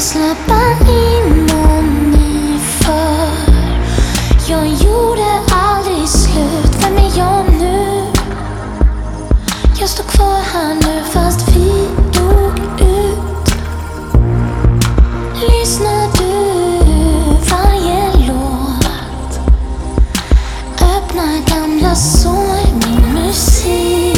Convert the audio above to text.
ska släppa in någon ny för Jag gjorde aldrig slut, vem är jag nu? Jag står kvar här nu fast vi dog ut Lyssnar du varje låt? Öppna gamla sår, min musik